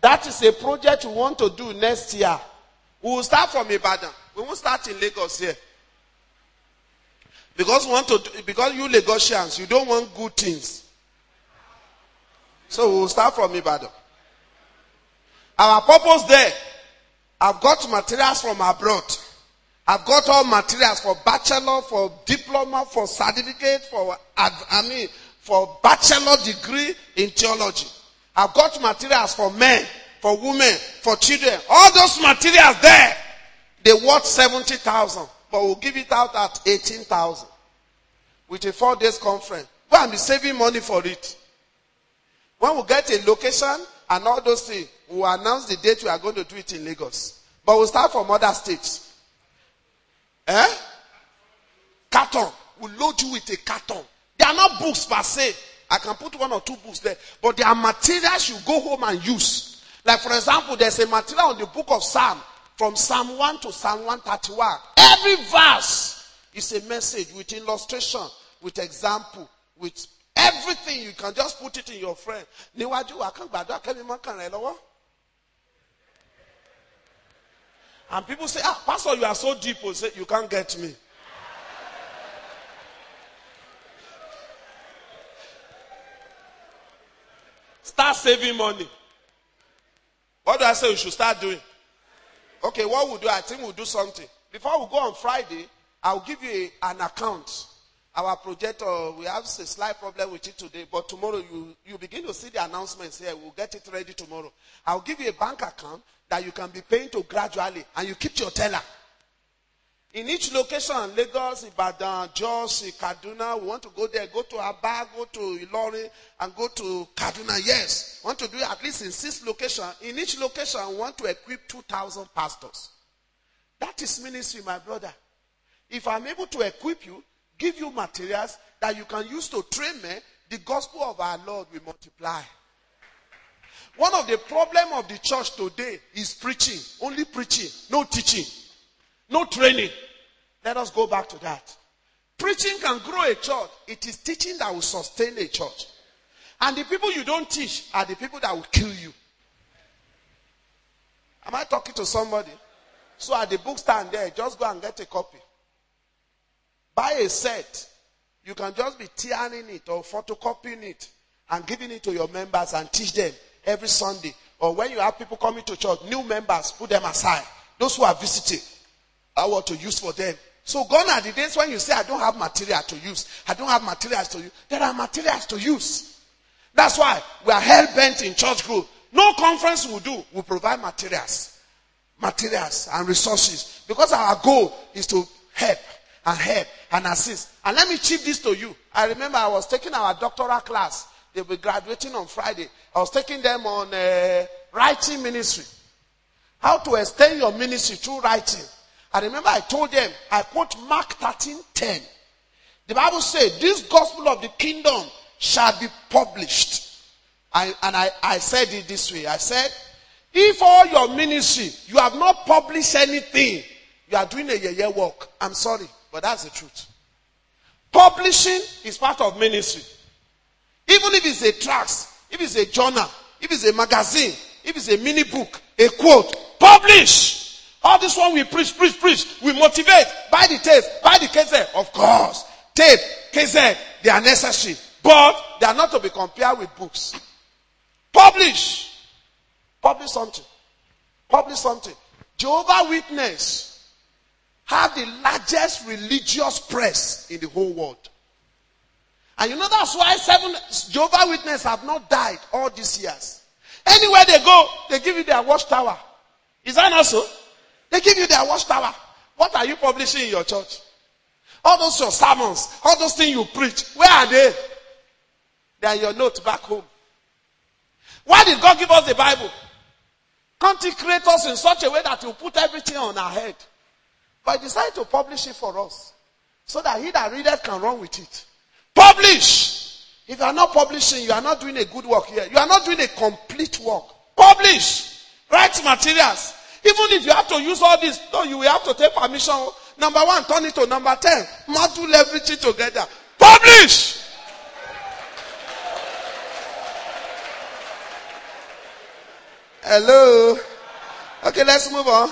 That is a project we want to do next year. We will start from Ibadan. We won't start in Lagos here. Because we want to, because you Lagosians, you don't want good things. So we will start from Ibadan. Our purpose there, I've got materials from abroad. I've got all materials for bachelor, for diploma, for certificate, for, I mean, for bachelor degree in theology. I've got materials for men, for women, for children. All those materials there, they worth 70,000, but we'll give it out at 18,000 with a four days conference. And be saving money for it. When we get a location and all those things, we will announce the date we are going to do it in Lagos. But we'll start from other states. Eh? Carton. We'll load you with a carton. They are not books per se. I can put one or two books there. But they are materials you go home and use. Like for example, there's a material on the book of Psalm. From Psalm 1 to Psalm 131. Every verse is a message with illustration, with example, with everything. You can just put it in your friend. And people say, ah, Pastor, you are so deep. You say, you can't get me. Start saving money. What do I say we should start doing? Okay, what we'll do, I think we'll do something. Before we go on Friday, I'll give you a, an account. Our projector, we have a slight problem with it today, but tomorrow you, you begin to see the announcements here. We'll get it ready tomorrow. I'll give you a bank account that you can be paying to gradually and you keep your teller. In each location, Lagos, Ibadan, Jos, Kaduna, we want to go there, go to Aba, go to Ilorin, and go to Kaduna. Yes, want to do at least in six locations. In each location, we want to equip 2,000 pastors. That is ministry, my brother. If I'm able to equip you, give you materials that you can use to train me, the gospel of our Lord will multiply. One of the problem of the church today is preaching. Only preaching. No teaching. No training. Let us go back to that. Preaching can grow a church. It is teaching that will sustain a church. And the people you don't teach are the people that will kill you. Am I talking to somebody? So at the bookstand there, just go and get a copy. Buy a set. You can just be tearing it or photocopying it and giving it to your members and teach them every Sunday. Or when you have people coming to church, new members, put them aside. Those who are visiting, I want to use for them. So gone are the days when you say, I don't have material to use. I don't have materials to use. There are materials to use. That's why we are hell bent in church growth. No conference will do. We provide materials. Materials and resources. Because our goal is to help. And help and assist. And let me chip this to you. I remember I was taking our doctoral class. They were graduating on Friday. I was taking them on uh, writing ministry. How to extend your ministry through writing. I remember I told them, I quote Mark 13, 10. The Bible said, this gospel of the kingdom shall be published. I, and I, I said it this way. I said, if all your ministry, you have not published anything, you are doing a year work. I'm sorry, but that's the truth. Publishing is part of ministry. Even if it's a tract, if it's a journal, if it's a magazine, if it's a mini book, a quote, publish. All this one we preach, preach, preach. We motivate. Buy the tape, buy the KZ. Of course. Tape, KZ, they are necessary. But they are not to be compared with books. Publish. Publish something. Publish something. Jehovah Witness have the largest religious press in the whole world. And you know that's why seven Jehovah Witnesses have not died all these years. Anywhere they go, they give you their watchtower. Is that not so? They give you their watchtower. What are you publishing in your church? All those your sermons, all those things you preach, where are they? They are your notes back home. Why did God give us the Bible? Can't He create us in such a way that He will put everything on our head? But He decided to publish it for us. So that he that readeth can run with it. Publish! If you are not publishing, you are not doing a good work here. You are not doing a complete work. Publish! Write materials. Even if you have to use all this, no, you will have to take permission. Number one, turn it to number ten. Module everything together. Publish! Hello? Okay, let's move on.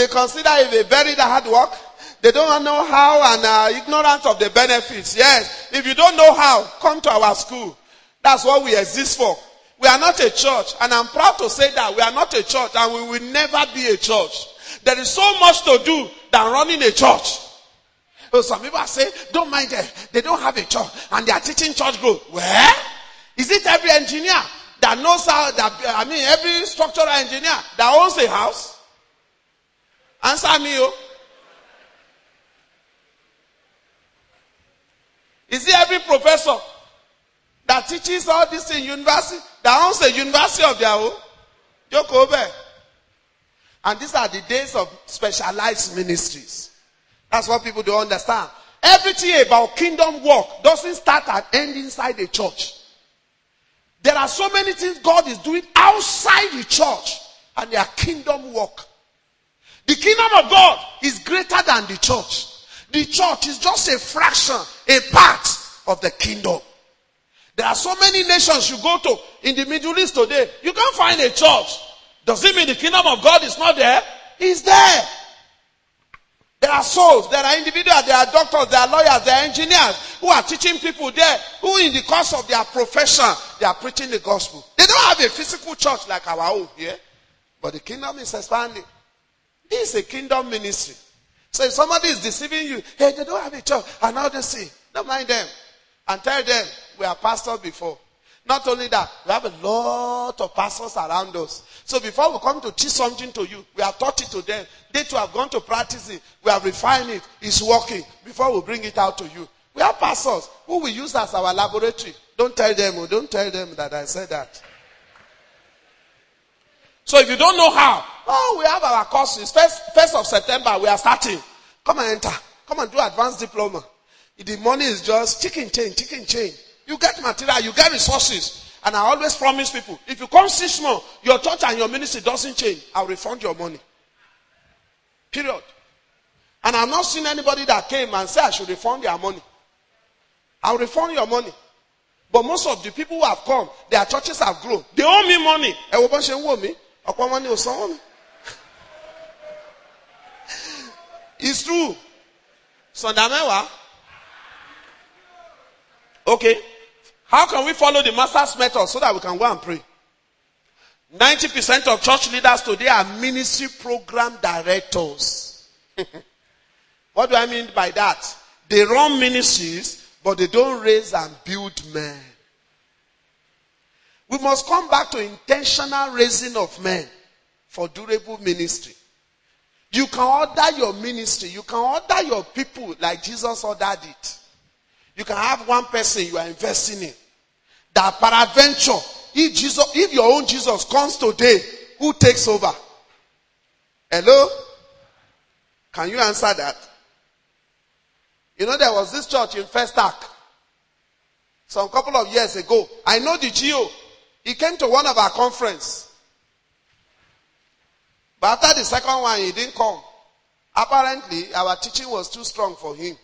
They consider it a very hard work. They don't know how and are ignorant of the benefits. Yes. If you don't know how, come to our school. That's what we exist for. We are not a church. And I'm proud to say that we are not a church and we will never be a church. There is so much to do than running a church. So some people say, don't mind them. They don't have a church and they are teaching church growth. Where? Is it every engineer that knows how, that, I mean, every structural engineer that owns a house? Answer me, oh. Is it every professor that teaches all this in university that owns a university of their own? And these are the days of specialized ministries. That's what people don't understand. Everything about kingdom work doesn't start and end inside the church. There are so many things God is doing outside the church and they are kingdom work. The kingdom of God is greater than the church. The church is just a fraction, a part of the kingdom. There are so many nations you go to in the Middle East today. You can't find a church. Does it mean the kingdom of God is not there? It's there. There are souls, there are individuals, there are doctors, there are lawyers, there are engineers who are teaching people there who in the course of their profession, they are preaching the gospel. They don't have a physical church like our own here, but the kingdom is expanding. This is a kingdom ministry. So if somebody is deceiving you, hey, they don't have a church, and now they see, don't mind them. And tell them, we are pastors before. Not only that, we have a lot of pastors around us. So before we come to teach something to you, we have taught it to them. They too have gone to practice it. We have refined it. It's working before we bring it out to you. We have pastors who we use as our laboratory. Don't tell them, oh, don't tell them that I said that. So if you don't know how, oh, we have our courses. First, first of September, we are starting. Come and enter. Come and do advanced diploma. The money is just chicken chain, chicken chain. You get material, you get resources. And I always promise people, if you come six months, your church and your ministry doesn't change, I'll refund your money. Period. And I've not seen anybody that came and said I should refund their money. I'll refund your money. But most of the people who have come, their churches have grown. They owe me money. It's true. Sundamewa. Okay. How can we follow the master's method so that we can go and pray? 90% of church leaders today are ministry program directors. *laughs* what do I mean by that? They run ministries, but they don't raise and build men. We must come back to intentional raising of men for durable ministry. You can order your ministry. You can order your people like Jesus ordered it. You can have one person you are investing in. That peradventure, if Jesus, if your own Jesus comes today, who takes over? Hello? Can you answer that? You know, there was this church in Festac some couple of years ago. I know the GO. He came to one of our conference. But after the second one, he didn't come. Apparently, our teaching was too strong for him.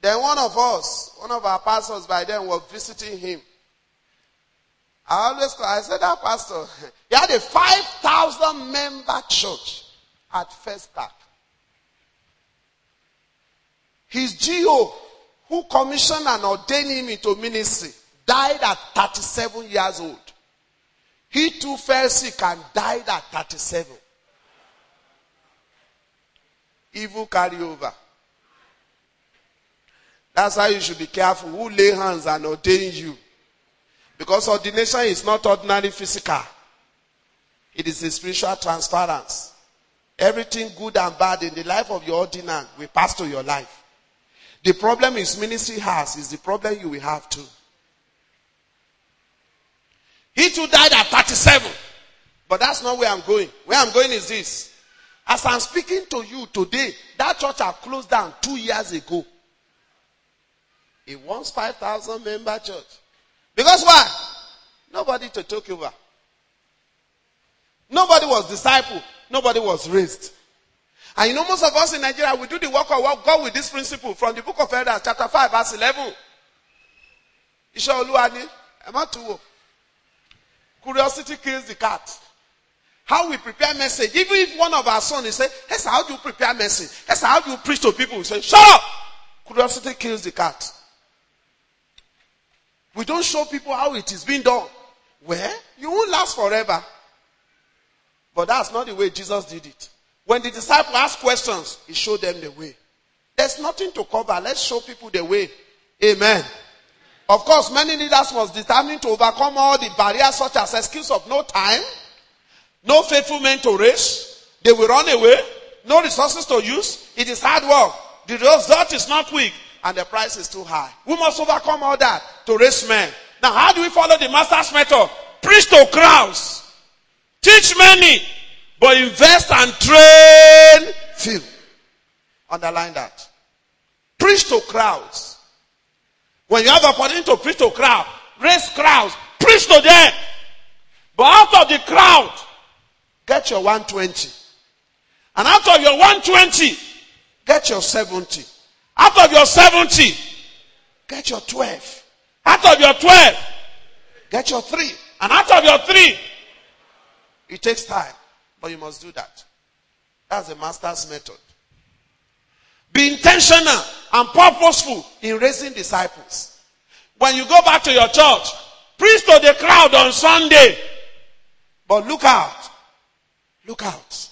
Then one of us, one of our pastors by then was visiting him. I always call, I said that pastor, *laughs* he had a 5,000 member church at Festac. His GO, who commissioned and ordained him into ministry, died at 37 years old. He too fell sick and died at 37. Evil carry over. That's why you should be careful who lay hands and ordain you. Because ordination is not ordinary physical. It is a spiritual transference. Everything good and bad in the life of your ordinand will pass to your life. The problem his ministry has is the problem you will have too. He too died at 37. But that's not where I'm going. Where I'm going is this. As I'm speaking to you today, that church had closed down two years ago. It once 5,000 member church. Because why? Nobody to take over. Nobody was disciple. Nobody was raised. And you know, most of us in Nigeria, we do the work of God with this principle from the book of Elders, chapter 5, verse 11. Isha Oluwani, Ematuwo. Curiosity kills the cat. How we prepare message. Even if one of our sons is say, hey, sir, how do you prepare message? Sir, how do you preach to people? We say, shut up! Curiosity kills the cat. We don't show people how it is being done. Well, you won't last forever. But that's not the way Jesus did it. When the disciple asked questions, he showed them the way. There's nothing to cover. Let's show people the way. Amen. Of course, many leaders must determine to overcome all the barriers such as excuse of no time, no faithful men to raise, they will run away, no resources to use, it is hard work, the result is not quick, and the price is too high. We must overcome all that to raise men. Now, how do we follow the master's method? Preach to crowds, teach many, but invest and train few. Underline that. Preach to crowds. When you have opportunity to preach to crowd, raise crowds, preach to them. But out of the crowd, get your 120. And out of your 120, get your 70. Out of your 70, get your 12. Out of your 12, get your 3. And out of your 3, it takes time. But you must do that. That's the master's method. Be intentional and purposeful in raising disciples. When you go back to your church, preach to the crowd on Sunday. But look out. Look out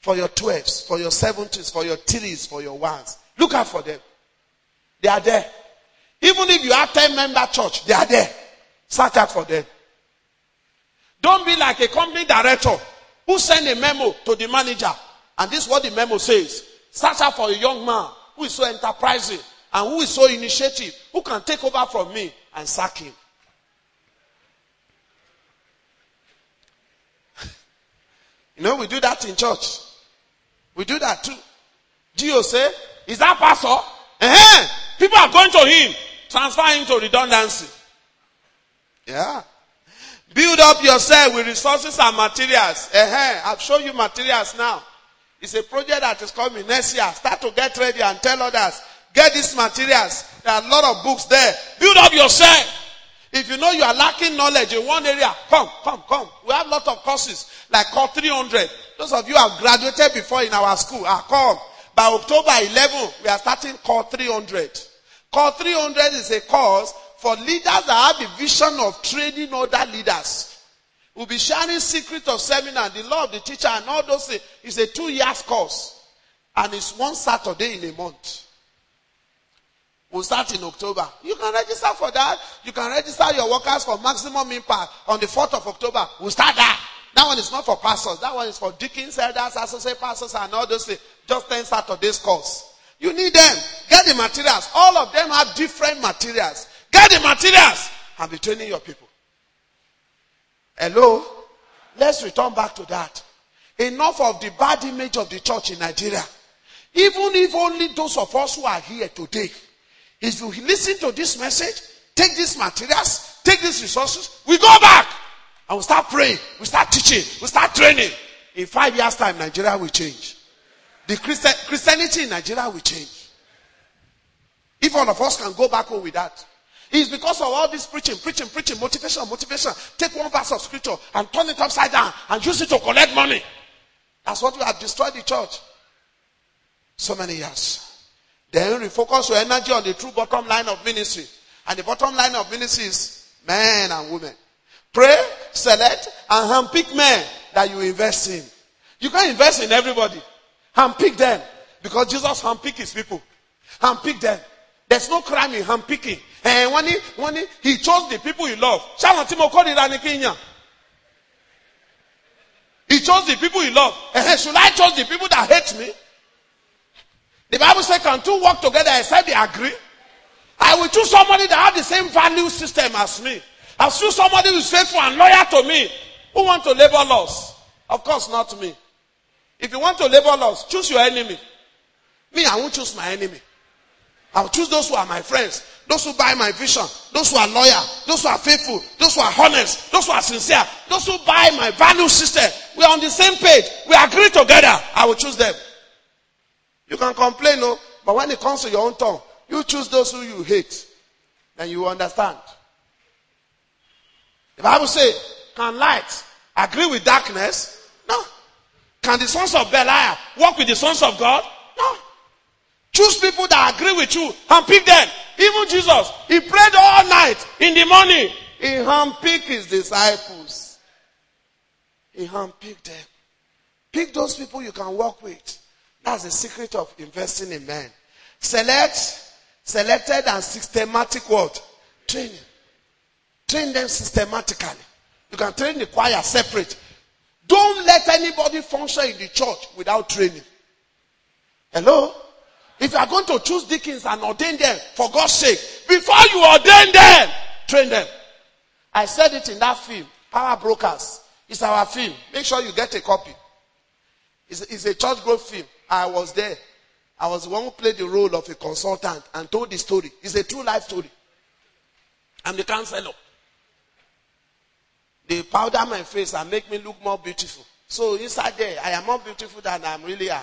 for your 12s, for your 70s, for your 3s, for your ones. Look out for them. They are there. Even if you have 10 member church, they are there. Search out for them. Don't be like a company director who send a memo to the manager. And this is what the memo says. Search out for a young man who is so enterprising and who is so initiative, who can take over from me and sack him. *laughs* you know, we do that in church. We do that too. GO say, is that pastor? Uh-huh. People are going to him. Transfer him to redundancy. Yeah. Build up yourself with resources and materials. Uh-huh. I've shown you materials now. It's a project that is coming next year. Start to get ready and tell others. Get these materials. There are a lot of books there. Build up yourself. If you know you are lacking knowledge in one area, come, come, come. We have a lot of courses like Core 300. Those of you have graduated before in our school, are come. By October 11, we are starting Core 300. Core 300 is a course for leaders that have the vision of training other leaders. We'll be sharing secrets of seminar, the law of the teacher, and all those things. It's a two years course. And it's one Saturday in a month. We'll start in October. You can register for that. You can register your workers for maximum impact on the 4th of October. We'll start that. That one is not for pastors. That one is for deacons, elders, associate pastors, and all those things. Just 10 Saturday's course. You need them. Get the materials. All of them have different materials. Get the materials and be training your people. Hello? Let's return back to that. Enough of the bad image of the church in Nigeria. Even if only those of us who are here today, if you listen to this message, take these materials, take these resources, we go back and we start praying, we start teaching, we start training. In five years' time, Nigeria will change. The Christi- Christianity in Nigeria will change. If all of us can go back home with that. It's because of all this preaching, preaching, preaching, motivation, motivation. Take one verse of scripture and turn it upside down and use it to collect money. That's what we have destroyed the church. So many years. Then refocus your energy on the true bottom line of ministry. And the bottom line of ministry is men and women. Pray, select, and handpick men that you invest in. You can't invest in everybody. Handpick them. Because Jesus handpicked his people. Handpick them. There's no crime in handpicking. And when he, when he, chose the people he loved. He chose the people he loved. And eh, should I choose the people that hate me? The Bible says, can two work together except they agree? I will choose somebody that have the same value system as me. I'll choose somebody who's faithful and loyal to me. Who want to labor laws? Of course, not me. If you want to labor laws, choose your enemy. Me, I won't choose my enemy. I'll choose those who are my friends, those who buy my vision, those who are loyal, those who are faithful, those who are honest, those who are sincere, those who buy my value system. We are on the same page. We agree together. I will choose them. You can complain, no, but when it comes to your own tongue, you choose those who you hate. Then you understand. The Bible says, can light agree with darkness? No. Can the sons of Belial work with the sons of God? No. Choose people that agree with you and pick them. Even Jesus, he prayed all night in the morning. He handpicked his disciples. He handpicked them. Pick those people you can work with. That's the secret of investing in men. Select, selected and systematic what? Training. Train them systematically. You can train the choir separate. Don't let anybody function in the church without training. Hello? If you are going to choose deacons and ordain them for God's sake, before you ordain them, train them. I said it in that film, Power Brokers. It's our film. Make sure you get a copy. It's, it's a church growth film. I was there. I was the one who played the role of a consultant and told the story. It's a true life story. I'm the counselor. They powder my face and make me look more beautiful. So inside there, I am more beautiful than I really am.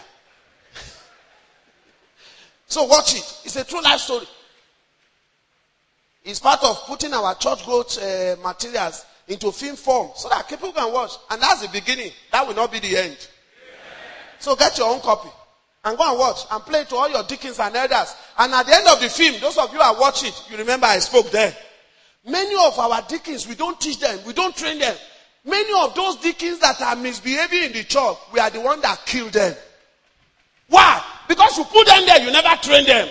So watch it. It's a true life story. It's part of putting our church growth uh, materials into film form so that people can watch. And that's the beginning. That will not be the end. So get your own copy and go and watch and play to all your deacons and elders. And at the end of the film, those of you who watch it, you remember I spoke there. Many of our deacons, we don't teach them, we don't train them. Many of those deacons that are misbehaving in the church, we are the one that killed them. Why? Because you put them there, you never train them.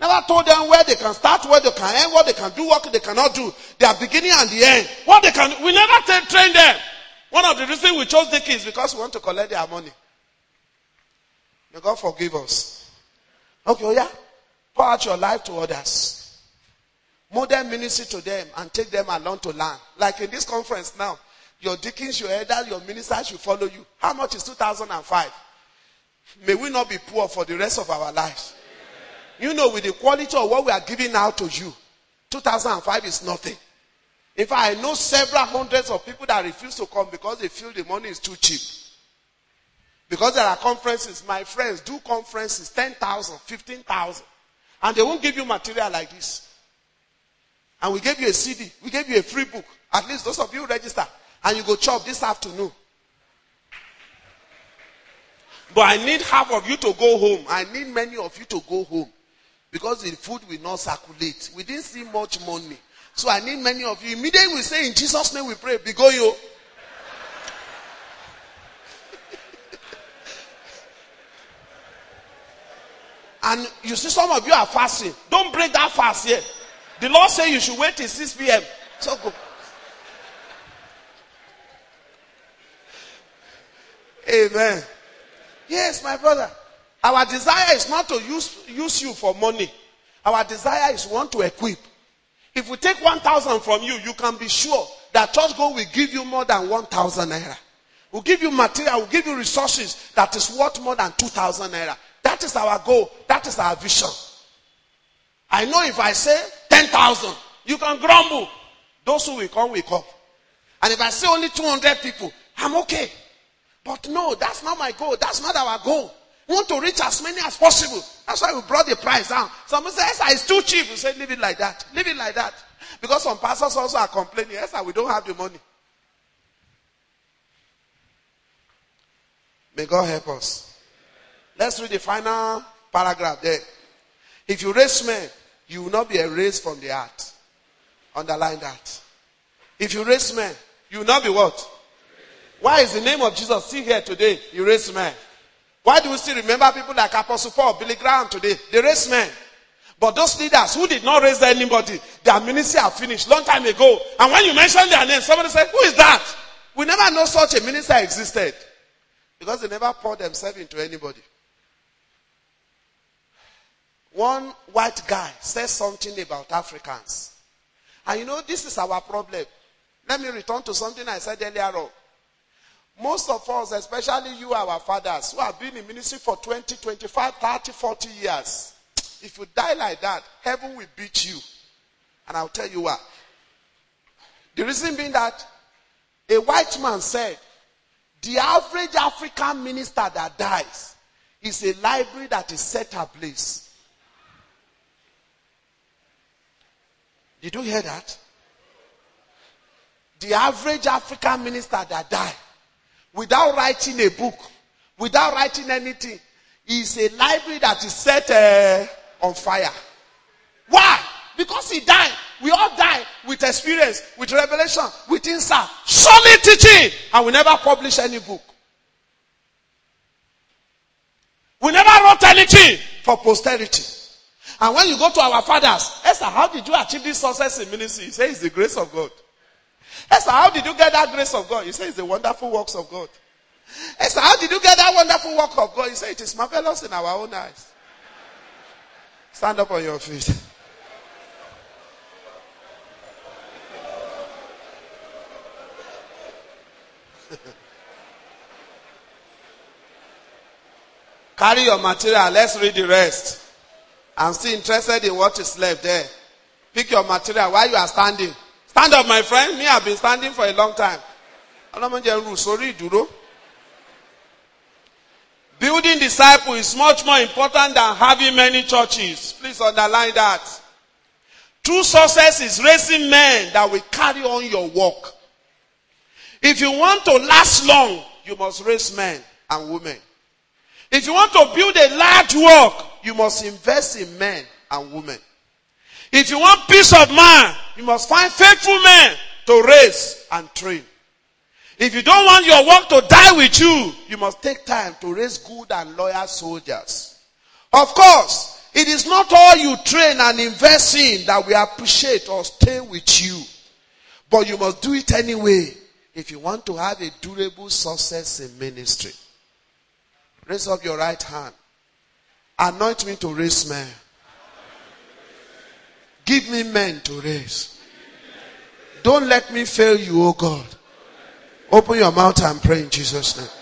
Never told them where they can start, where they can end, what they can do, what they cannot do. Their beginning and the end. What they can, we never train them. One of the reasons we chose deacons is because we want to collect their money. May God forgive us. Okay, oh yeah? Pour out your life to others. Model ministry to them and take them along to learn. Like in this conference now, your deacons, your elders, your ministers should follow you. How much is 2005? May we not be poor for the rest of our lives. You know, with the quality of what we are giving out to you, 2005 is nothing. In fact, I know several hundreds of people that refuse to come because they feel the money is too cheap. Because there are conferences, my friends do conferences, 10,000, 15,000. And they won't give you material like this. And we gave you a CD. We gave you a free book. At least those of you register. And you go chop this afternoon. But I need half of you to go home. I need many of you to go home. Because the food will not circulate. We didn't see much money. So I need many of you. Immediately we say in Jesus' name we pray. Be go you. *laughs* and you see some of you are fasting. Don't break that fast yet. The Lord said you should wait till 6 p.m. So go. Amen. Yes, my brother. Our desire is not to use, use you for money. Our desire is want to equip. If we take 1,000 from you, you can be sure that church growth will give you more than 1,000 naira. We'll give you material, we'll give you resources that is worth more than 2,000 naira. That is our goal. That is our vision. I know if I say 10,000, you can grumble. Those who will come will come. And if I say only 200 people, I'm okay. But no, that's not my goal. That's not our goal. We want to reach as many as possible. That's why we brought the price down. Someone says, it's too cheap. We say, leave it like that. Leave it like that. Because some pastors also are complaining, yes, sir, we don't have the money. May God help us. Let's read the final paragraph there. If you raise men, you will not be erased from the earth. Underline that. If you raise men, you will not be what? Why is the name of Jesus still here today? You raise men. Why do we still remember people like Apostle Paul, Billy Graham today? They raise men. But those leaders who did not raise anybody, their ministry are finished long time ago. And when you mention their name, somebody said, who is that? We never know such a minister existed. Because they never poured themselves into anybody. One white guy says something about Africans. And you know, this is our problem. Let me return to something I said earlier on. Most of us, especially you, our fathers, who have been in ministry for 20, 25, 30, 40 years, if you die like that, heaven will beat you. And I'll tell you why. The reason being that a white man said, the average African minister that dies is a library that is set ablaze. Did you hear that? The average African minister that died without writing a book, without writing anything, is a library that is set uh, on fire. Why? Because he died. We all die with experience, with revelation, with insight, solid teaching, and we never publish any book. We never wrote anything for posterity. And when you go to our fathers, Esther, how did you achieve this success in ministry? He says it's the grace of God. Esther, how did you get that grace of God? He says it's the wonderful works of God. Esther, how did you get that wonderful work of God? He said it is marvelous in our own eyes. Stand up on your feet. *laughs* Carry your material. Let's read the rest. I'm still interested in what is left there. Pick your material while you are standing. Stand up, my friend. Me, I've been standing for a long time. Building disciple is much more important than having many churches. Please underline that. True success is raising men that will carry on your work. If you want to last long, you must raise men and women. If you want to build a large work, you must invest in men and women. If you want peace of mind, you must find faithful men to raise and train. If you don't want your work to die with you, you must take time to raise good and loyal soldiers. Of course, it is not all you train and invest in that we appreciate or stay with you. But you must do it anyway if you want to have a durable success in ministry. Raise up your right hand. Anoint me to raise men. Give me men to raise. Don't let me fail you, oh God. Open your mouth and pray in Jesus' name.